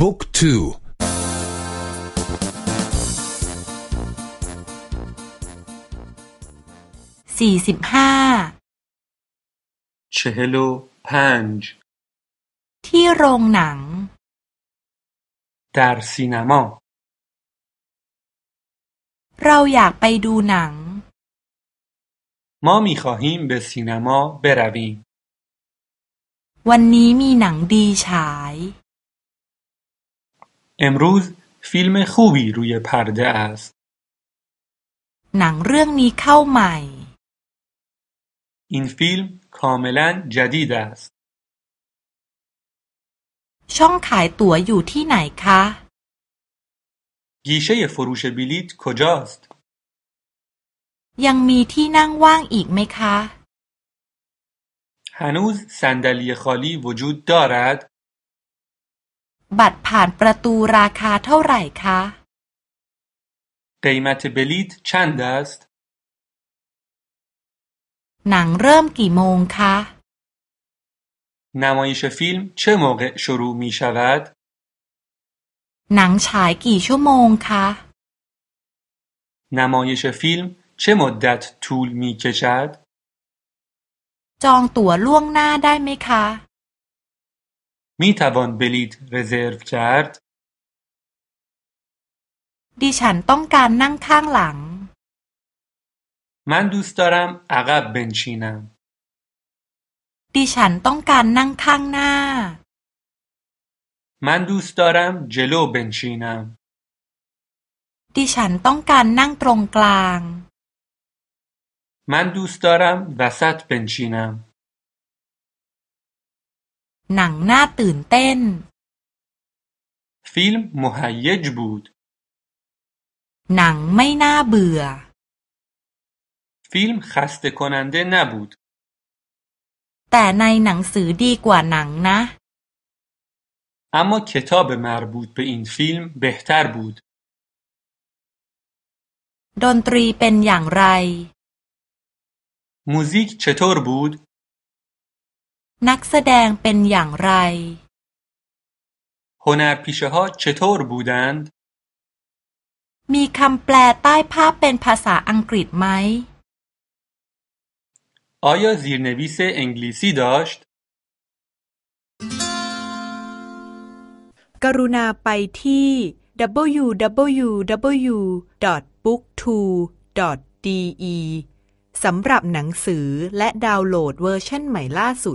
บุ๊กทูสี่สิบห้าเชฮโลพันจ์ที่โรงหนัง در سینما เราอยากไปดูหนัง ما میخواهیم به سینما برویم วันนี้มีหนังดีฉาย امروز فیلم خوبی روی پرده است หนังเรื่องนี้เข้าใหม่ این فیلم کاملا جدید است ช่องขายตั๋วอยู่ที่ไหนคะ گیشه فروش بلیط کجاست ยังมีที่นั่งว่างอีกไหมคะ هنوز صندلی خالی وجود دارد บัตรผ่านประตูราคาเท่าไหร่คะ قیمت بلیط چند است หนังเริ่มกี่โมงคะ نمایش فیلم چه موقع شروع می شود หนังฉายกี่ชั่วโมงคะ نمایش فیلم چه مدت طول می کشد จองตั๋วล่วงหน้าได้ไหมคะ می توان بلیط رزرو کرد ดิฉันต้องการนั่งข้างหลัง من دوست دارم عقب بنشینم ดิฉันต้องการนั่งข้างหน้า من دوست دارم جلو بنشینم ดิฉันต้องการนั่งตรงกลาง من دوست دارم وسط بنشینم หนังน่าตื่นเต้น فیلم مهیج بود หนังไม่น่าเบื่อ فیلم خسته کننده نبود แต่ในหนังสือดีกว่าหนังนะ اما کتاب مربوط به این فیلم بهتر بود ดนตรีเป็นอย่างไร موزیک چطور بود นักแสดงเป็นอย่างไร هنرپیشه ها چطور بودند มีคำแปลใต้ภาพเป็นภาษาอังกฤษไหม آیا زیرنویس انگلیسی داشت กรุณาไปที่ www.booktwo.de สำหรับหนังสือและดาวน์โหลดเวอร์ชันใหม่ล่าสุด